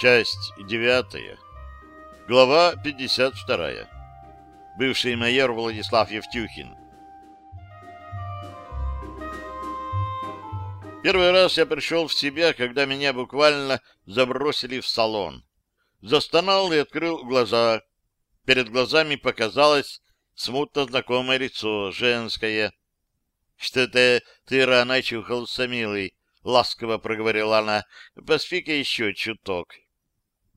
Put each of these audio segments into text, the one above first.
Часть девятая. Глава 52. Бывший майор Владислав Евтюхин. Первый раз я пришел в себя, когда меня буквально забросили в салон. Застонал и открыл глаза. Перед глазами показалось смутно знакомое лицо, женское. — Что-то ты рано очухался, милый, — ласково проговорила она. — Поспи-ка еще чуток.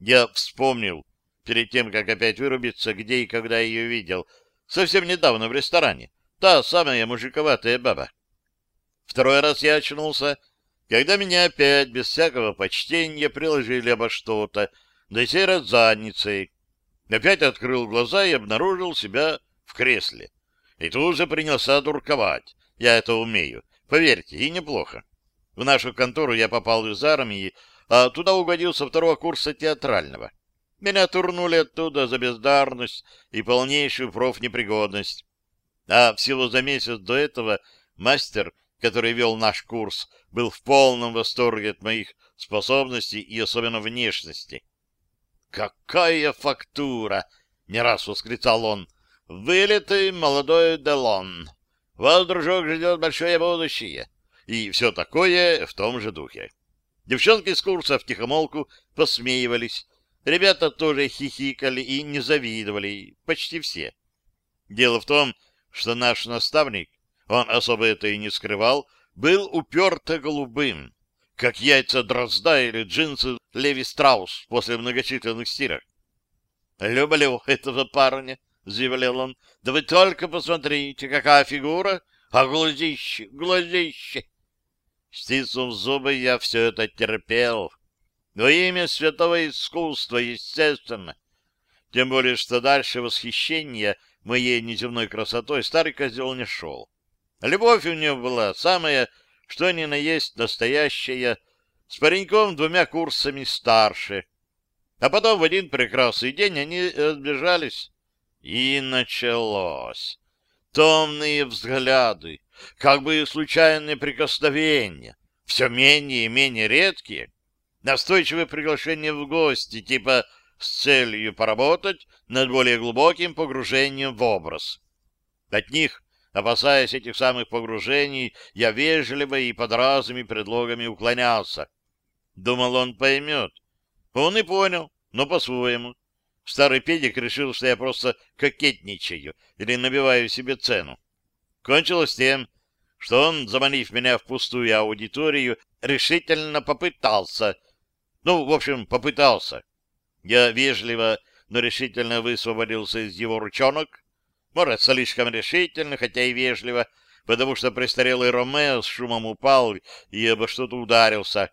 Я вспомнил, перед тем, как опять вырубиться, где и когда ее видел. Совсем недавно в ресторане. Та самая мужиковатая баба. Второй раз я очнулся, когда меня опять, без всякого почтения, приложили обо что-то, да сей раз задницей. Опять открыл глаза и обнаружил себя в кресле. И тут же принялся дурковать. Я это умею. Поверьте, и неплохо. В нашу контору я попал из армии, а туда угодил со второго курса театрального. Меня турнули оттуда за бездарность и полнейшую профнепригодность. А всего за месяц до этого мастер, который вел наш курс, был в полном восторге от моих способностей и особенно внешности. «Какая фактура!» — не раз восклицал он. «Вылитый молодой Делон! Вас, дружок, ждет большое будущее!» И все такое в том же духе. Девчонки с курса втихомолку посмеивались. Ребята тоже хихикали и не завидовали, почти все. Дело в том, что наш наставник, он особо это и не скрывал, был уперто голубым, как яйца дрозда или джинсы Леви Страус после многочисленных стирок. «Люблю этого парня», — заявлял он. «Да вы только посмотрите, какая фигура! А глазище, глазище!» Стиснув зубы, я все это терпел. Во имя святого искусства, естественно. Тем более, что дальше восхищения моей неземной красотой старый козел не шел. Любовь у него была самая, что ни на есть, настоящая, с пареньком двумя курсами старше. А потом в один прекрасный день они разбежались. И началось. Томные взгляды, как бы случайные прикосновения, все менее и менее редкие, настойчивые приглашения в гости, типа с целью поработать над более глубоким погружением в образ. От них, опасаясь этих самых погружений, я вежливо и под разными предлогами уклонялся. Думал, он поймет. Он и понял, но по-своему. Старый педик решил, что я просто кокетничаю или набиваю себе цену. Кончилось тем, что он, заманив меня в пустую аудиторию, решительно попытался. Ну, в общем, попытался. Я вежливо, но решительно высвободился из его ручонок. Может, слишком решительно, хотя и вежливо, потому что престарелый Ромео с шумом упал и обо что-то ударился.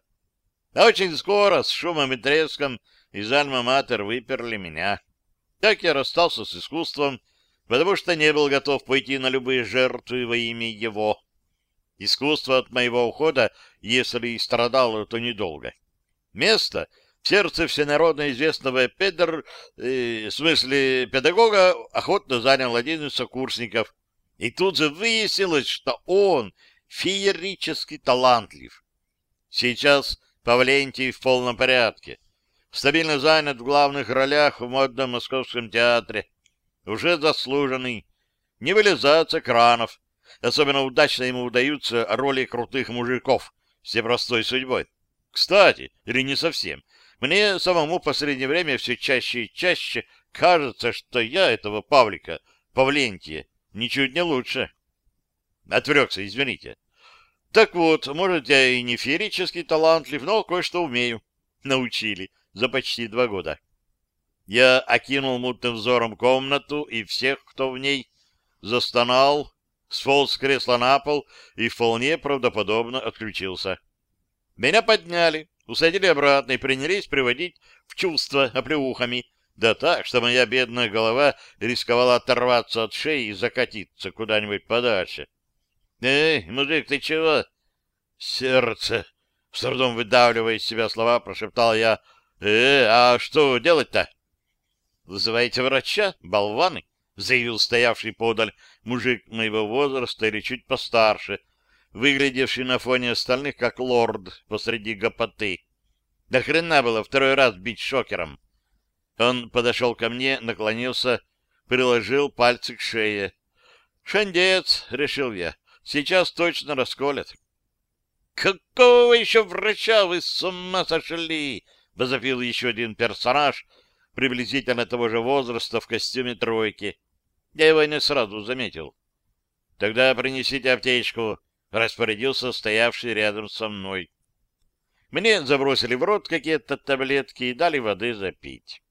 А очень скоро, с шумом и треском, из Альма-Матер выперли меня. Так я расстался с искусством, потому что не был готов пойти на любые жертвы во имя его. Искусство от моего ухода, если и страдало, то недолго. Место в сердце всенародно известного педер, э, в смысле педагога, охотно занял один из сокурсников. И тут же выяснилось, что он феерически талантлив. Сейчас Павлентий в полном порядке. Стабильно занят в главных ролях в модном московском театре. Уже заслуженный. Не вылезать с экранов. Особенно удачно ему удаются роли крутых мужиков с непростой судьбой. Кстати, или не совсем, мне самому в последнее время все чаще и чаще кажется, что я этого Павлика, Павлентия, ничуть не лучше. Отвлекся, извините. Так вот, может, я и не феерически талантлив, но кое-что умею. Научили за почти два года. Я окинул мутным взором комнату и всех, кто в ней, застонал, сполз с кресла на пол и вполне правдоподобно отключился. Меня подняли, усадили обратно и принялись приводить в чувство оплеухами, да так, что моя бедная голова рисковала оторваться от шеи и закатиться куда-нибудь подальше. «Эй, мужик, ты чего?» «Сердце!» — с трудом выдавливая из себя слова, прошептал я. «Э, а что делать-то?» «Вызывайте врача, болваны!» — заявил стоявший подаль мужик моего возраста или чуть постарше, выглядевший на фоне остальных как лорд посреди гопоты. Да хрена было второй раз бить шокером. Он подошел ко мне, наклонился, приложил пальцы к шее. «Шандец!» — решил я. «Сейчас точно расколят». «Какого еще врача вы с ума сошли?» — возопил еще один персонаж, приблизительно того же возраста в костюме тройки. Я его не сразу заметил. «Тогда принесите аптечку», — распорядился стоявший рядом со мной. Мне забросили в рот какие-то таблетки и дали воды запить.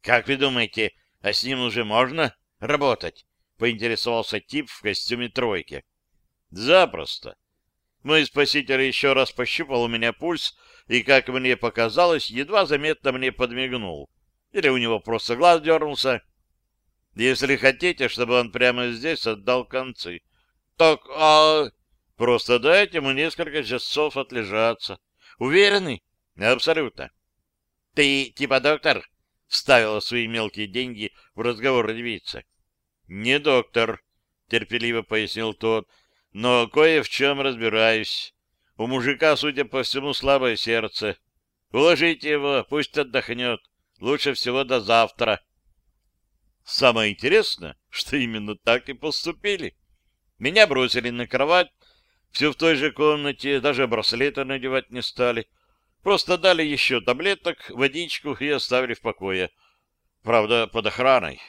«Как вы думаете, а с ним уже можно работать?» — поинтересовался тип в костюме тройки. «Запросто». Мой спаситель еще раз пощупал у меня пульс и, как мне показалось, едва заметно мне подмигнул. Или у него просто глаз дернулся. Если хотите, чтобы он прямо здесь отдал концы. Так, а... Просто дайте ему несколько часов отлежаться. Уверены? Абсолютно. Ты типа доктор? Вставила свои мелкие деньги в разговор девица. Не доктор, терпеливо пояснил тот, но кое в чем разбираюсь. У мужика, судя по всему, слабое сердце. Уложите его, пусть отдохнет. Лучше всего до завтра. Самое интересное, что именно так и поступили. Меня бросили на кровать, все в той же комнате, даже браслеты надевать не стали. Просто дали еще таблеток, водичку и оставили в покое. Правда, под охраной.